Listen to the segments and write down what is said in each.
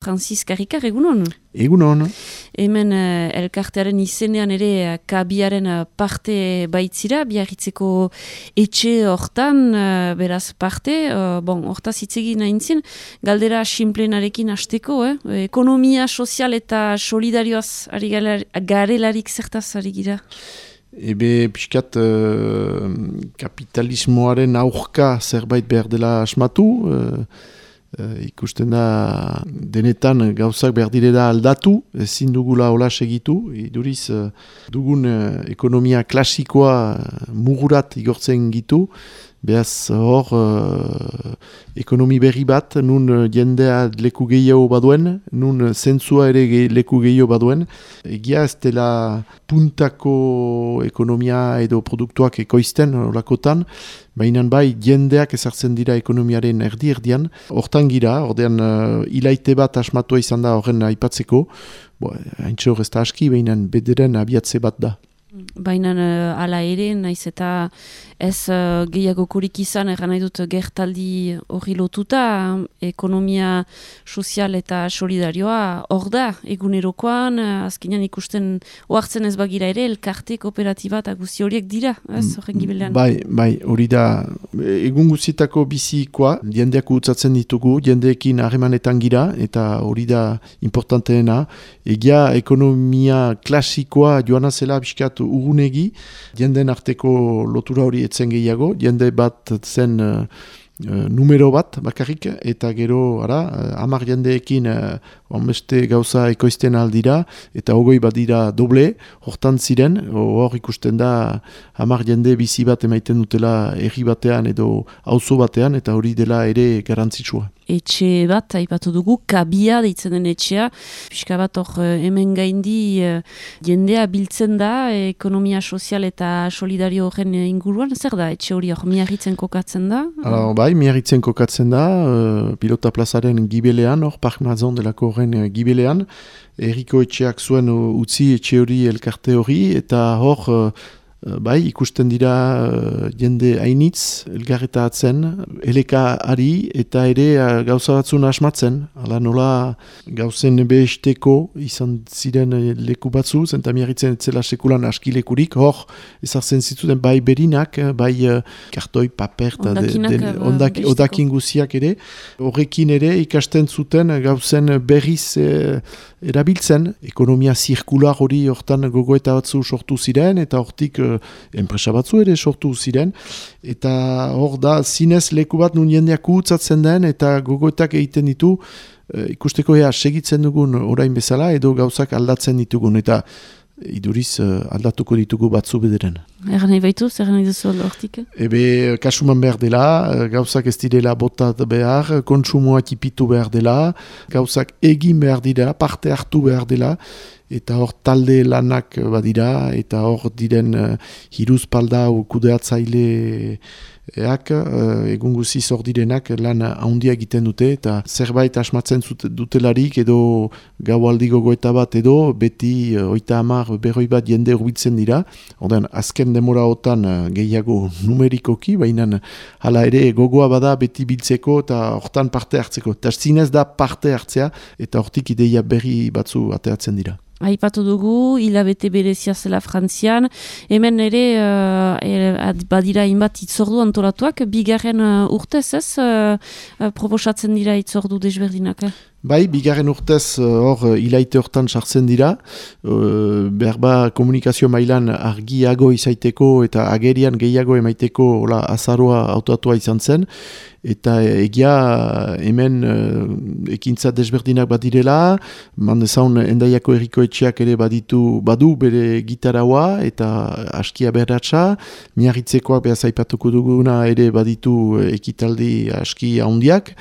Francis Karikar, egunon? Egunon. Hemen uh, elkartearen izenean ere uh, kabiaren uh, parte baitzira, biarritzeko etxe hortan, uh, beraz parte, uh, bon, hortaz hitzegin nahintzin, galdera simplenarekin hasteko, eh? ekonomia sozial eta solidarioaz ari garelarik zertaz ari gira? Ebe, pixkat, uh, kapitalismoaren aurka zerbait behar dela asmatu, Uh, ikusten da denetan gauzak behar direda aldatu, ezin dugula hola segitu, iduriz uh, dugun uh, ekonomia klasikoa mugurat igortzen gitu, Beaz hor, uh, ekonomi berri bat, nun uh, jendea leku gehiago baduen, nun zentzua ere ge, leku gehiago baduen. Egia ez dela puntako ekonomia edo produktuak ekoizten olakotan, baina bai jendeak ezartzen dira ekonomiaren erdi erdian. Hortan gira, ordean uh, ilaite bat asmatua izan da horren aipatzeko, haintxe hor ez da aski, baina bederen abiatze bat da. Baina uh, ala ere, naiz eta ez uh, gehiago kurik izan, erran nahi dut gertaldi hori lotuta, ekonomia sozial eta solidarioa hor da, egunerokoan, uh, azkenean ikusten oartzen ez bagira ere, elkarte, kooperatiba eta guzti horiek dira, ez mm, horren gibelean. Bai, bai, hori da, egun guztietako bizikoa, jendeak utzatzen ditugu, jendeekin harremanetan gira, eta hori da importanteena, egia ekonomia klasikoa joan zela ugunegi, jenden arteko lotura hori etzen gehiago, jende bat zen uh, numero bat bakarrik, eta gero, ara, amar jendeekin uh, onbeste gauza ekoizten aldira, eta hogoi bat dira doble, hortan ziren, hor ikusten da amar jende bizi bat emaiten dutela erri batean edo auzo batean, eta hori dela ere garantzitsua etxe bat, aipatu dugu, kabia deitzen den etxea, pixka bat hor eh, hemen gaindi uh, jendea biltzen da, ekonomia sozial eta solidario horren inguruan, zer da, etxe hori hor miarritzen kokatzen da? Hala, bai, miarritzen kokatzen da, pilota plazaren gibelean, hor park mazon delako horren gibelean, erriko etxeak zuen utzi etxe hori elkarte hori, eta hor... Eh, bai, ikusten dira uh, jende hainitz, elgarreta atzen, eleka ari eta ere uh, gauza batzun asmatzen. Hala nola gauzen behesteko izan ziren leku batzu, zenta miarritzen etzela sekulan askilekurik, hor ezartzen zituzten bai berinak, bai kartoi, paper, ondakinak odakin guziak ere. Horrekin ere ikasten zuten gauzen berriz erabiltzen, ekonomia zirkular hori hortan gogoeta batzu sortu ziren, eta hortik enpresa batzu ere sortu ziren, eta hor da zinez leku bat nun jendeak utzatzen den, eta gogoetak egiten ditu, uh, ikusteko ea segitzen dugun orain bezala, edo gauzak aldatzen ditugun, eta iduriz uh, aldatuko ditugu batzu bederen. Erra nahi baitu, zer nahi duzu hortik? Ebe, kasuman behar dela, gauzak ez direla botat behar, konsumoa tipitu behar dela, gauzak egin behar dira, parte hartu behar dela, eta hor talde lanak badira, eta hor diren uh, hiruz palda kudeatzaile eak, uh, egun guziz hor lan handia egiten dute, eta zerbait asmatzen dutelarik edo gau aldi gogoeta bat edo, beti uh, oita amar berroi bat jende urbitzen dira, Oden, azken demora otan uh, gehiago numerikoki, baina hala ere gogoa bada beti biltzeko eta hortan parte hartzeko. Eta zinez da parte hartzea, eta hortik ideia berri batzu ateatzen dira. Aipatu dugu, hilabete berezia zela frantzian, hemen ere uh, badira inbat itzordu antolatuak, bigarren uh, urtez ez, uh, proposatzen dira itzordu desberdinak? Bai, bigarren urtez hor ilaite hortan sartzen dira, uh, berba komunikazio mailan argiago izaiteko eta agerian gehiago emaiteko hola, azaroa autoatua izan zen, eta egia hemen uh, ekintza desberdinak badirela, mandezaun endaiako erriko etxeak ere baditu badu bere gitaraua eta askia beratsa, miarritzekoak behaz aipatuko duguna ere baditu ekitaldi aski handiak,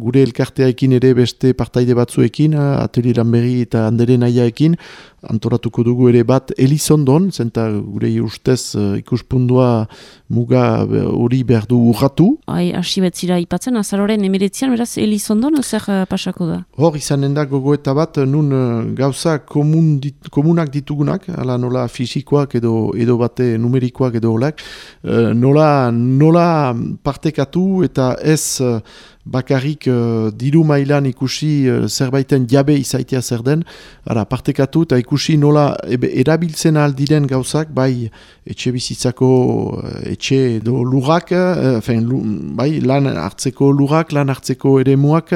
gure elkarteaekin ere beste partaide batzuekin, ateliran berri eta andere nahiaekin, antoratuko dugu ere bat Elizondon, zenta gure ustez uh, ikuspundua muga hori behar du urratu. Ai, hasi betzira ipatzen, azaroren emiretzian, beraz Elizondon, zer uh, pasako da? Hor, izanen da gogoeta bat, nun uh, gauza komun dit, komunak ditugunak, ala nola fisikoak edo edo bate numerikoak edo olak, nola, nola partekatu eta ez bakarrik uh, diru mailan ikusi uh, zerbaiten jabe izaitea zer den, ara, partekatu eta ikusi nola ebe, erabiltzen aldiren gauzak, bai etxe bizitzako etxe edo lugak, uh, fein, bai lan hartzeko lugak, lan hartzeko ere muak,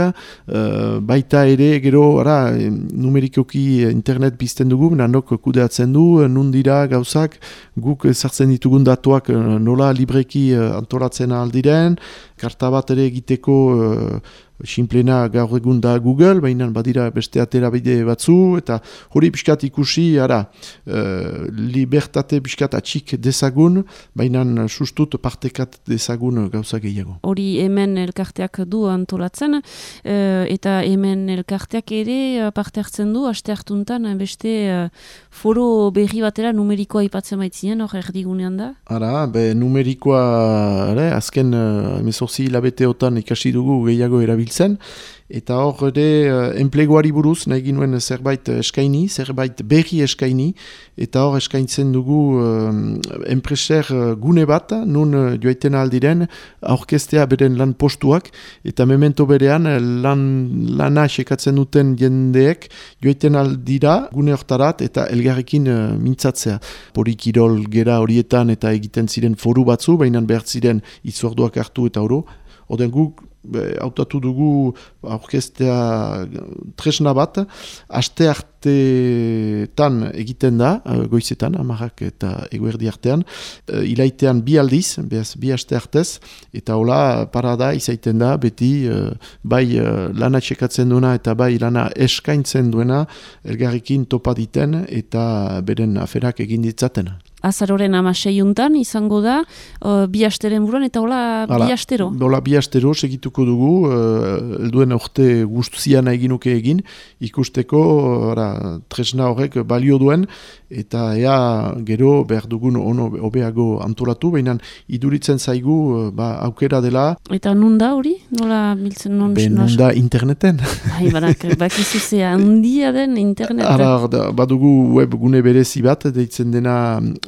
baita ere gero ara, numerikoki internet bizten dugu, nanok kudeatzen du, nun dira gauzak, guk sartzen ditugun datuak nola libreki antolatzen aldiren, karta bat ere egiteko euh, Simplena gaur egun da Google, baina badira beste atera bide batzu, eta hori piskat ikusi, ara, uh, libertate piskat atxik dezagun, baina sustut partekat dezagun gauza gehiago. Hori hemen elkarteak du antolatzen, uh, eta hemen elkarteak ere parte hartzen du, aste hartuntan beste uh, foro berri batera numerikoa ipatzen baitzien, hor erdigunean da? Ara, be numerikoa, ere, azken uh, zorzi hilabeteotan ikasi dugu gehiago erabiltzen, eta hor ere uh, enpleguari buruz nahi ginuen zerbait eskaini, zerbait berri eskaini, eta hor eskaintzen dugu uh, enpreser gune bat, nun joaiten aldiren, aurkestea beren lan postuak, eta memento berean lan, lana sekatzen duten jendeek joaiten aldira gune hortarat eta elgarrekin mintzatzea. Porikirol gera horietan eta egiten ziren foru batzu, baina behar ziren itzorduak hartu eta oro, Oden guk, hautatu dugu aurkestea tresna bat, aste artetan egiten da, eh, goizetan, amarrak eta eguerdi artean, uh, ilaitean bi aldiz, behaz, bi aste artez, eta hola parada izaiten da, beti uh, bai lana txekatzen duena eta bai lana eskaintzen duena, elgarrikin topa diten eta beren aferak egin ditzaten azaroren amaseiuntan izango da, uh, bi asteren buruan, eta hola bi astero? Hola bi astero segituko dugu, uh, elduen orte guztuzian eginuke egin, ikusteko ora, tresna horrek balio duen, eta ea gero behar dugun ono obeago antolatu, baina iduritzen zaigu uh, ba, aukera dela. Eta nun da hori? Nola biltzen non? Ben nun da interneten. Ai, barak, bakizu zea, handia den interneten. Ara, badugu web gune berezi bat, deitzen dena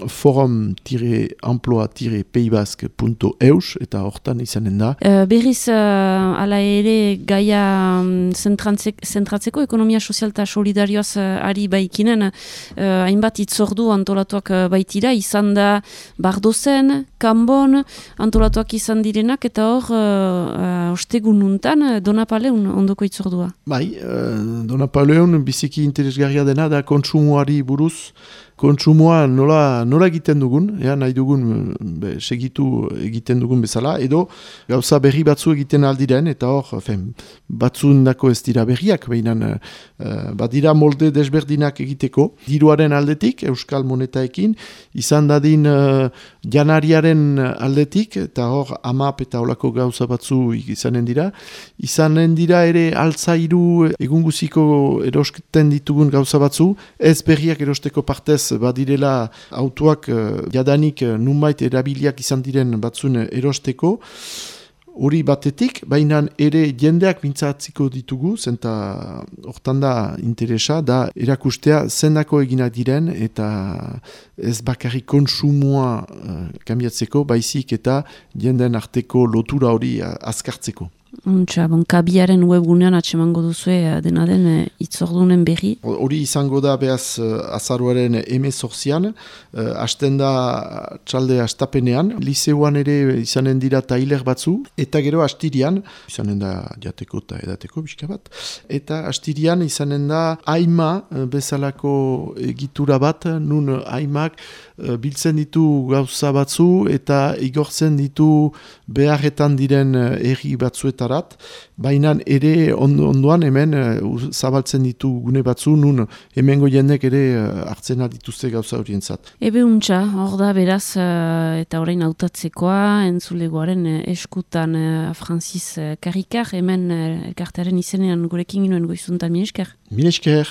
forum-emploi-peibazk.eus eta hortan izanen da. Uh, berriz, uh, ala ere gaia um, zentratzeko ekonomia sozial eta solidarioaz uh, ari baikinen, uh, hainbat itzordu antolatuak uh, baitira, izan da bardozen, kanbon, antolatuak izan direnak, eta hor, uh, ostegun nuntan, Donapaleun ondoko itzordua. Bai, uh, Donapaleun biziki interesgarria dena da kontsumoari buruz, kontsumoa nola, nola egiten dugun, ea, nahi dugun be, segitu egiten dugun bezala, edo gauza berri batzu egiten aldiren, eta hor, batzun dako ez dira berriak, behinan uh, badira molde desberdinak egiteko, diruaren aldetik, euskal monetaekin, izan dadin uh, janariaren aldetik, eta hor, amap eta olako gauza batzu izanen dira, izanen dira ere altzairu egunguziko erosketen ditugun gauza batzu, ez berriak erosteko partez badirela autoak uh, jadanik uh, nunbait erabiliak izan diren batzun erosteko, hori batetik, baina ere jendeak mintzatziko ditugu, zenta hortan da interesa, da erakustea zendako eginak diren eta ez bakarri konsumoa uh, kambiatzeko, baizik eta jenden arteko lotura hori azkartzeko. Untxa, bon, kabiaren webgunean atsemango duzue eh, dena den e, itzordunen berri. Hori izango da behaz uh, azaruaren emezorzian, uh, asten da txalde astapenean, liseuan ere izanen dira tailer batzu, eta gero astirian, izanen da jateko eta edateko, biska bat, eta astirian izanen da aima bezalako egitura bat, nun aimak uh, biltzen ditu gauza batzu, eta igortzen ditu beharretan diren erri batzuetan hortarat, baina ere ondoan hemen uh, zabaltzen ditu gune batzu, nun hemengo jendek ere uh, hartzen dituzte gauza horientzat. Ebe untxa, hor da beraz, uh, eta orain autatzekoa, entzulegoaren uh, eskutan uh, Francis uh, Karikar, hemen uh, elkartearen izenean gurekin ginoen goizuntan, mi esker? Mi esker.